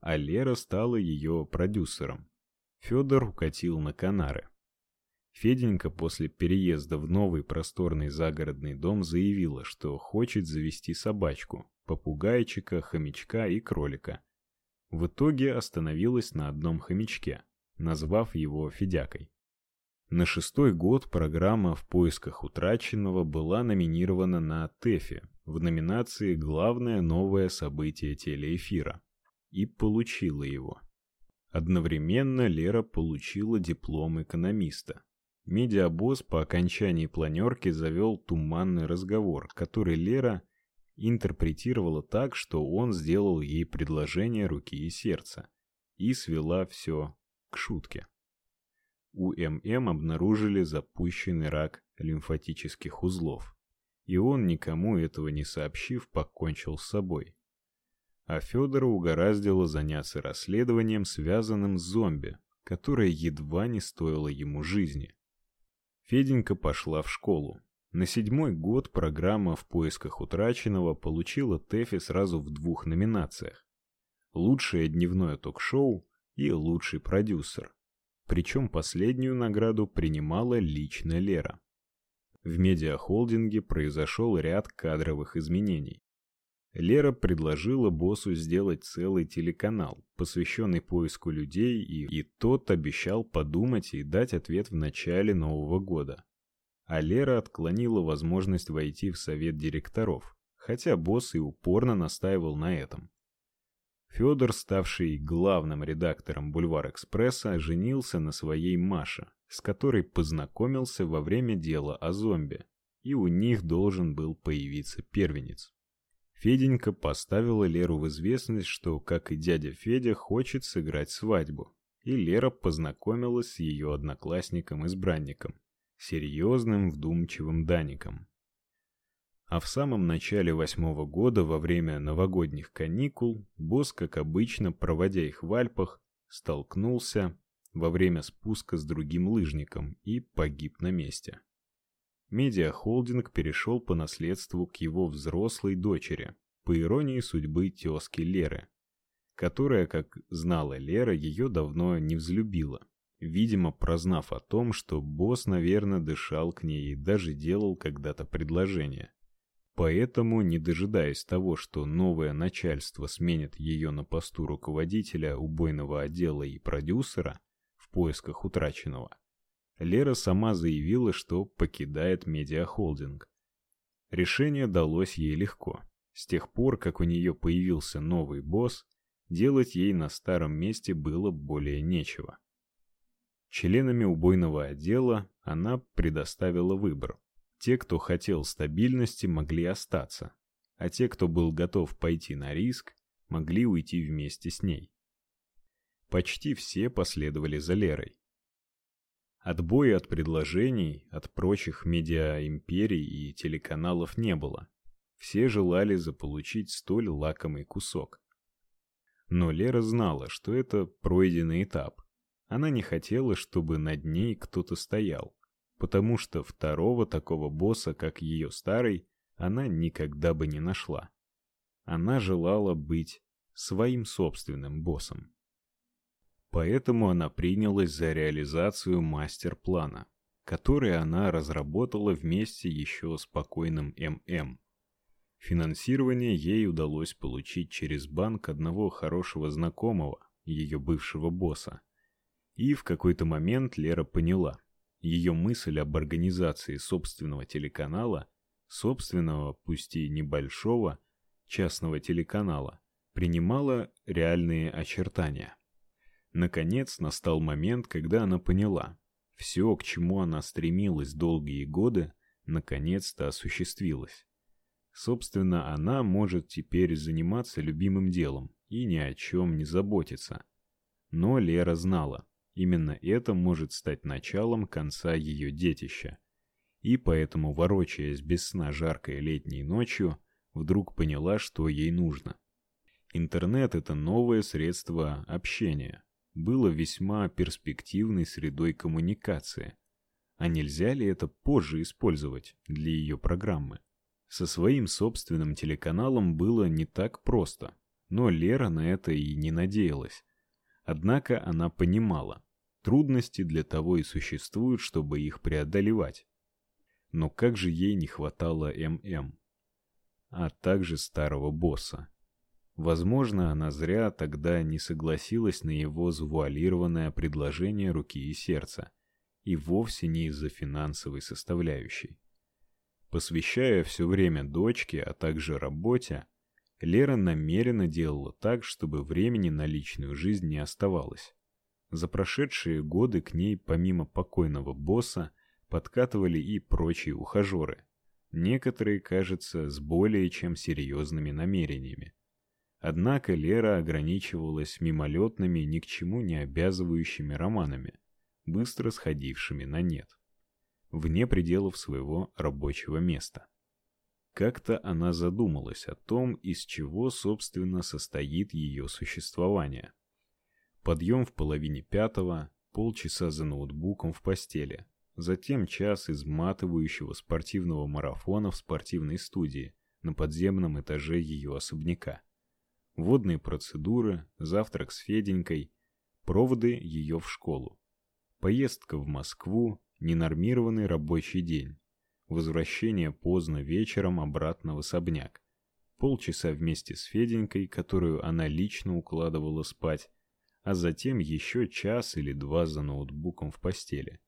а Лера стала ее продюсером. Федор укатил на Канары. Феденька после переезда в новый просторный загородный дом заявила, что хочет завести собачку, попугайчика, хомячка и кролика. В итоге остановилась на одном хомячке, назвав его Федякой. На шестой год программа «В поисках утраченного» была номинирована на ТЭФе в номинации «Главное новое событие телеэфира» и получила его. Одновременно Лера получила диплом экономиста. Медиабосс по окончании планерки завел туманный разговор, который Лера интерпретировала так, что он сделал ей предложение руки и сердца, и свела все к шутке. У ММ обнаружили запущенный рак лимфатических узлов, и он, никому этого не сообщив, покончил с собой. А Федора угораздило заняться расследованием, связанным с зомби, которое едва не стоило ему жизни. Феденька пошла в школу. На седьмой год программа «В поисках утраченного» получила ТЭФИ сразу в двух номинациях. Лучшее дневное ток-шоу и лучший продюсер. Причем последнюю награду принимала лично Лера. В медиахолдинге произошел ряд кадровых изменений. Лера предложила боссу сделать целый телеканал, посвященный поиску людей, и, и тот обещал подумать и дать ответ в начале Нового года. А Лера отклонила возможность войти в совет директоров, хотя босс и упорно настаивал на этом. Федор, ставший главным редактором Бульвар-экспресса, женился на своей Маше, с которой познакомился во время дела о зомби, и у них должен был появиться первенец. Феденька поставила Леру в известность, что, как и дядя Федя, хочет сыграть свадьбу, и Лера познакомилась с ее одноклассником-избранником, серьезным, вдумчивым Даником. А в самом начале восьмого года, во время новогодних каникул, босс, как обычно, проводя их в Альпах, столкнулся во время спуска с другим лыжником и погиб на месте. Медиахолдинг перешел по наследству к его взрослой дочери, по иронии судьбы тёзки Леры, которая, как знала Лера, ее давно не взлюбила. Видимо, прознав о том, что босс, наверное, дышал к ней и даже делал когда-то предложение. Поэтому, не дожидаясь того, что новое начальство сменит ее на посту руководителя убойного отдела и продюсера в поисках утраченного, Лера сама заявила, что покидает медиахолдинг. Решение далось ей легко. С тех пор, как у нее появился новый босс, делать ей на старом месте было более нечего. Членами убойного отдела она предоставила выбор те, кто хотел стабильности, могли остаться, а те, кто был готов пойти на риск, могли уйти вместе с ней. Почти все последовали за Лерой. Отбоя от предложений от прочих медиа-империй и телеканалов не было. Все желали заполучить столь лакомый кусок. Но Лера знала, что это пройденный этап. Она не хотела, чтобы над ней кто-то стоял потому что второго такого босса, как ее старый, она никогда бы не нашла. Она желала быть своим собственным боссом. Поэтому она принялась за реализацию мастер-плана, который она разработала вместе еще с покойным ММ. Финансирование ей удалось получить через банк одного хорошего знакомого, ее бывшего босса. И в какой-то момент Лера поняла, ее мысль об организации собственного телеканала, собственного, пусть и небольшого, частного телеканала, принимала реальные очертания. Наконец настал момент, когда она поняла, все, к чему она стремилась долгие годы, наконец-то осуществилось. Собственно, она может теперь заниматься любимым делом и ни о чем не заботиться. Но Лера знала, Именно это может стать началом конца ее детища. И поэтому, ворочаясь без сна жаркой летней ночью, вдруг поняла, что ей нужно. Интернет это новое средство общения. Было весьма перспективной средой коммуникации. А нельзя ли это позже использовать для ее программы? Со своим собственным телеканалом было не так просто. но Лера на это и не надеялась. Однако она понимала, трудности для того и существуют, чтобы их преодолевать. Но как же ей не хватало ММ, а также старого босса. Возможно, она зря тогда не согласилась на его завуалированное предложение руки и сердца, и вовсе не из-за финансовой составляющей. Посвящая все время дочке, а также работе, Лера намеренно делала так, чтобы времени на личную жизнь не оставалось. За прошедшие годы к ней, помимо покойного босса, подкатывали и прочие ухажеры. Некоторые, кажется, с более чем серьезными намерениями. Однако Лера ограничивалась мимолетными, ни к чему не обязывающими романами, быстро сходившими на нет, вне пределов своего рабочего места. Как-то она задумалась о том, из чего, собственно, состоит ее существование. Подъем в половине пятого, полчаса за ноутбуком в постели, затем час изматывающего спортивного марафона в спортивной студии на подземном этаже ее особняка. Водные процедуры, завтрак с Феденькой, проводы ее в школу. Поездка в Москву, ненормированный рабочий день возвращение поздно вечером обратно в особняк. Полчаса вместе с Феденькой, которую она лично укладывала спать, а затем еще час или два за ноутбуком в постели.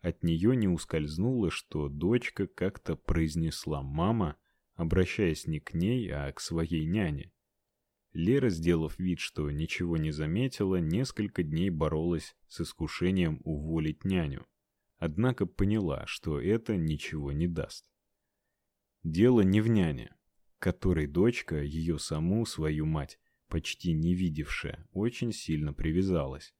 От нее не ускользнуло, что дочка как-то произнесла «мама», обращаясь не к ней, а к своей няне. Лера, сделав вид, что ничего не заметила, несколько дней боролась с искушением уволить няню однако поняла, что это ничего не даст. Дело не в няне, которой дочка, ее саму, свою мать, почти не видевшая, очень сильно привязалась.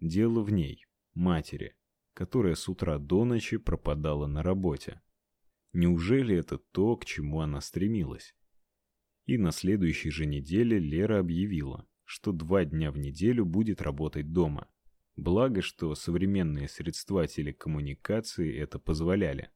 Дело в ней, матери, которая с утра до ночи пропадала на работе. Неужели это то, к чему она стремилась? И на следующей же неделе Лера объявила, что два дня в неделю будет работать дома. Благо, что современные средства телекоммуникации это позволяли.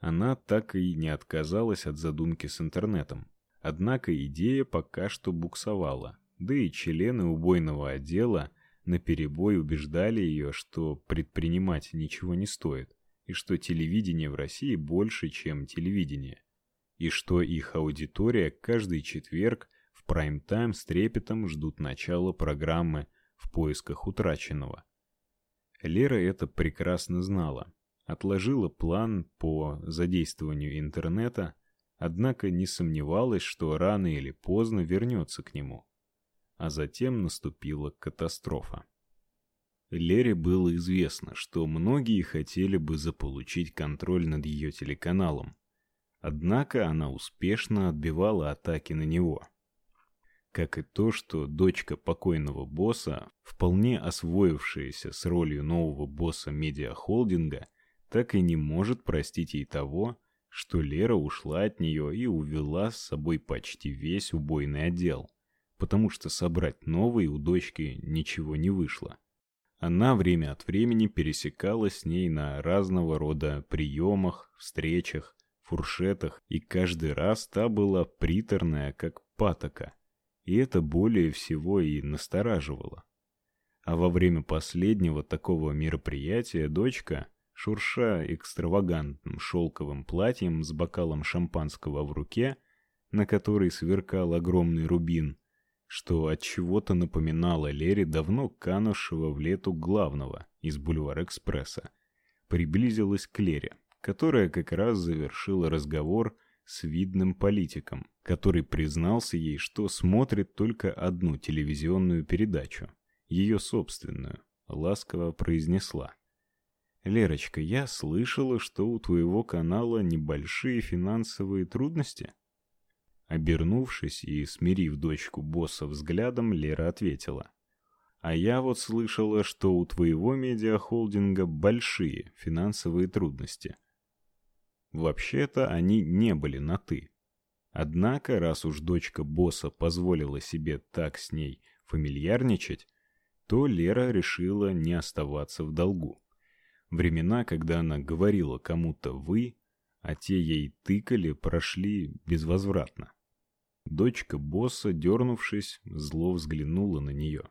Она так и не отказалась от задумки с интернетом. Однако идея пока что буксовала, да и члены убойного отдела наперебой убеждали ее, что предпринимать ничего не стоит, и что телевидение в России больше, чем телевидение, и что их аудитория каждый четверг в прайм-тайм с трепетом ждут начала программы в поисках утраченного. Лера это прекрасно знала. Отложила план по задействованию интернета, однако не сомневалась, что рано или поздно вернется к нему. А затем наступила катастрофа. Лере было известно, что многие хотели бы заполучить контроль над ее телеканалом. Однако она успешно отбивала атаки на него как и то, что дочка покойного босса, вполне освоившаяся с ролью нового босса медиахолдинга, так и не может простить ей того, что Лера ушла от нее и увела с собой почти весь убойный отдел, потому что собрать новый у дочки ничего не вышло. Она время от времени пересекалась с ней на разного рода приемах, встречах, фуршетах, и каждый раз та была приторная, как патока – и это более всего и настораживало. А во время последнего такого мероприятия дочка, шурша экстравагантным шелковым платьем с бокалом шампанского в руке, на которой сверкал огромный рубин, что от чего-то напоминало Лере давно канувшего в лету главного из Бульвар-экспресса, приблизилась к Лере, которая как раз завершила разговор с видным политиком, который признался ей, что смотрит только одну телевизионную передачу, ее собственную, ласково произнесла: "Лерочка, я слышала, что у твоего канала небольшие финансовые трудности". Обернувшись и смирив дочку босса взглядом, Лера ответила: "А я вот слышала, что у твоего медиахолдинга большие финансовые трудности". Вообще-то они не были на «ты». Однако, раз уж дочка босса позволила себе так с ней фамильярничать, то Лера решила не оставаться в долгу. Времена, когда она говорила кому-то «вы», а те ей тыкали, прошли безвозвратно. Дочка босса, дернувшись, зло взглянула на нее.